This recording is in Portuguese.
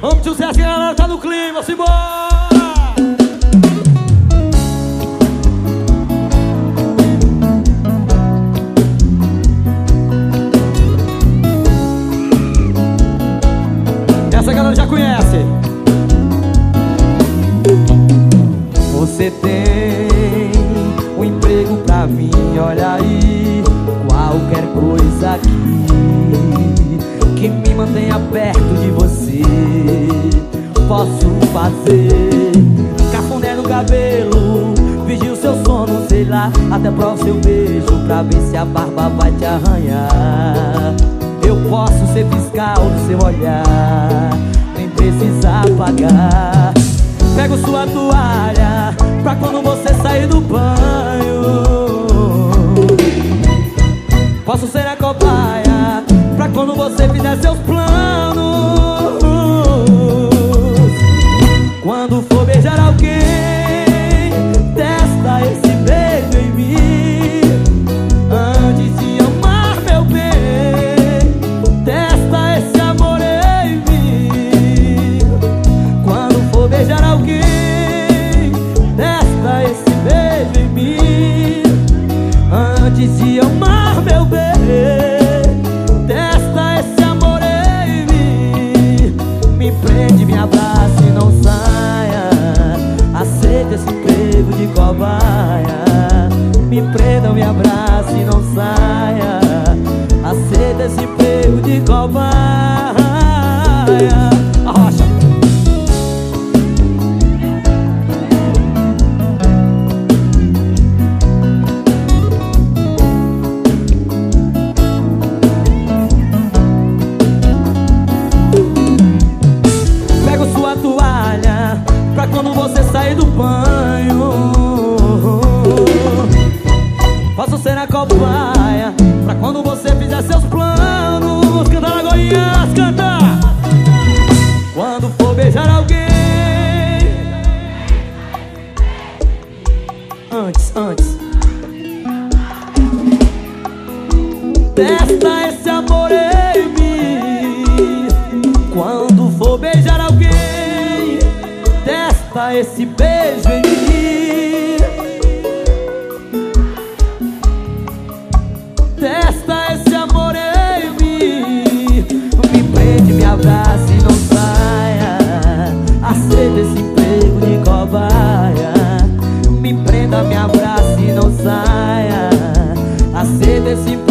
Vamos tio a galera tá no clima, simbora! Essa galera já conhece. Você tem um emprego pra mim, olha aí Qualquer coisa aqui Que me mantenha perto de você. Posso fazer Cafuné no cabelo Fingir o seu sono, sei lá Até provar o seu beijo Pra ver se a barba vai te arranhar. Eu posso ser fiscal do seu olhar Nem precisar pagar. Pego sua toalha Pra quando você sair do banho. Posso ser a cobaia quando você fizer seus planos. Quando for alguém. Antes, antes. Testa esse amor em mim. Quando for beijar alguém Testa esse beijo em mim sin